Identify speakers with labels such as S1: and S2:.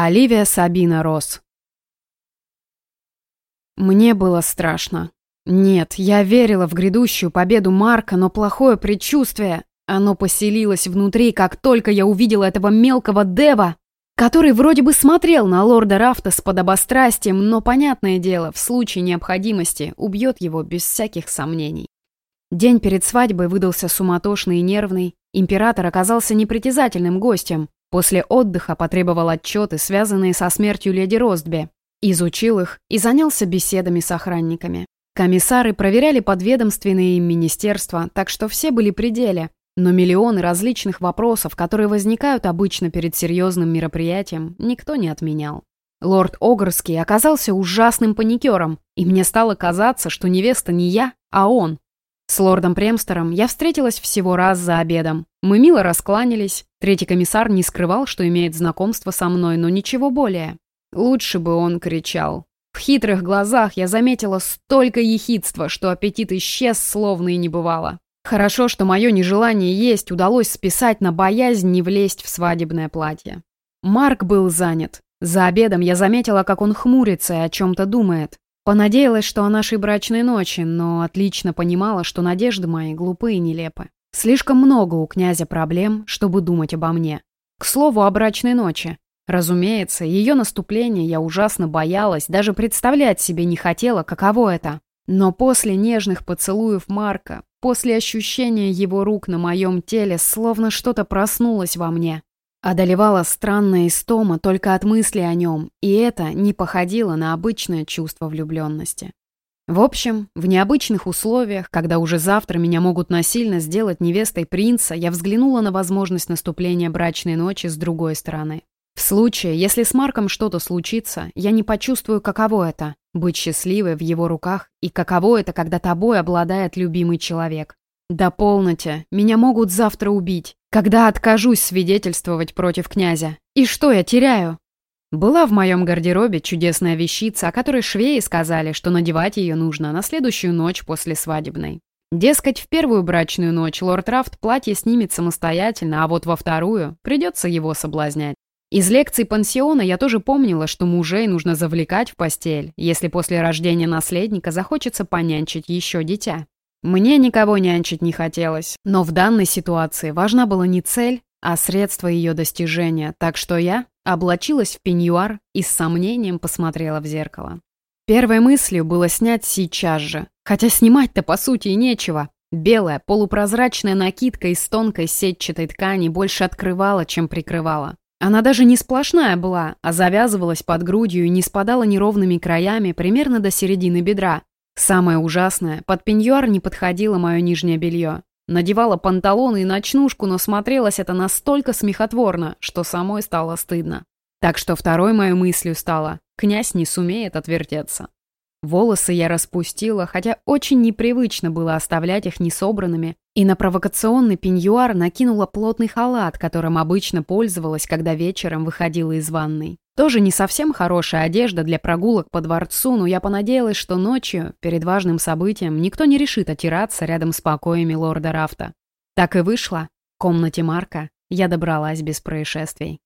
S1: Оливия Сабина Росс. Мне было страшно. Нет, я верила в грядущую победу Марка, но плохое предчувствие, оно поселилось внутри, как только я увидела этого мелкого Дева, который вроде бы смотрел на лорда Рафта с подобострастием, но, понятное дело, в случае необходимости убьет его без всяких сомнений. День перед свадьбой выдался суматошный и нервный. Император оказался непритязательным гостем. После отдыха потребовал отчеты, связанные со смертью леди Ростби. Изучил их и занялся беседами с охранниками. Комиссары проверяли подведомственные им министерства, так что все были при деле. Но миллионы различных вопросов, которые возникают обычно перед серьезным мероприятием, никто не отменял. Лорд Огрский оказался ужасным паникером, и мне стало казаться, что невеста не я, а он. С лордом Премстером я встретилась всего раз за обедом. Мы мило раскланялись. Третий комиссар не скрывал, что имеет знакомство со мной, но ничего более. Лучше бы он кричал. В хитрых глазах я заметила столько ехидства, что аппетит исчез, словно и не бывало. Хорошо, что мое нежелание есть удалось списать на боязнь не влезть в свадебное платье. Марк был занят. За обедом я заметила, как он хмурится и о чем-то думает. Понадеялась, что о нашей брачной ночи, но отлично понимала, что надежды мои глупы и нелепы. Слишком много у князя проблем, чтобы думать обо мне. К слову о брачной ночи. Разумеется, ее наступление я ужасно боялась, даже представлять себе не хотела, каково это. Но после нежных поцелуев Марка, после ощущения его рук на моем теле, словно что-то проснулось во мне. Одолевала странная истома только от мысли о нем, и это не походило на обычное чувство влюбленности. В общем, в необычных условиях, когда уже завтра меня могут насильно сделать невестой принца, я взглянула на возможность наступления брачной ночи с другой стороны. В случае, если с Марком что-то случится, я не почувствую, каково это — быть счастливой в его руках, и каково это, когда тобой обладает любимый человек. Да полноте, меня могут завтра убить, когда откажусь свидетельствовать против князя. И что я теряю? Была в моем гардеробе чудесная вещица, о которой швеи сказали, что надевать ее нужно на следующую ночь после свадебной. Дескать, в первую брачную ночь лорд Рафт платье снимет самостоятельно, а вот во вторую придется его соблазнять. Из лекций пансиона я тоже помнила, что мужей нужно завлекать в постель, если после рождения наследника захочется понянчить еще дитя. Мне никого нянчить не хотелось, но в данной ситуации важна была не цель, а средство ее достижения, так что я облачилась в пеньюар и с сомнением посмотрела в зеркало. Первой мыслью было снять сейчас же, хотя снимать-то по сути и нечего. Белая полупрозрачная накидка из тонкой сетчатой ткани больше открывала, чем прикрывала. Она даже не сплошная была, а завязывалась под грудью и не спадала неровными краями примерно до середины бедра, Самое ужасное, под пеньюар не подходило мое нижнее белье. Надевала панталоны и ночнушку, но смотрелось это настолько смехотворно, что самой стало стыдно. Так что второй моей мыслью стало «князь не сумеет отвертеться». Волосы я распустила, хотя очень непривычно было оставлять их несобранными, и на провокационный пеньюар накинула плотный халат, которым обычно пользовалась, когда вечером выходила из ванной. Тоже не совсем хорошая одежда для прогулок по дворцу, но я понадеялась, что ночью, перед важным событием, никто не решит отираться рядом с покоями лорда Рафта. Так и вышло. В комнате Марка я добралась без происшествий.